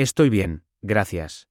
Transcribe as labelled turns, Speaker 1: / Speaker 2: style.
Speaker 1: Estoy bien, gracias.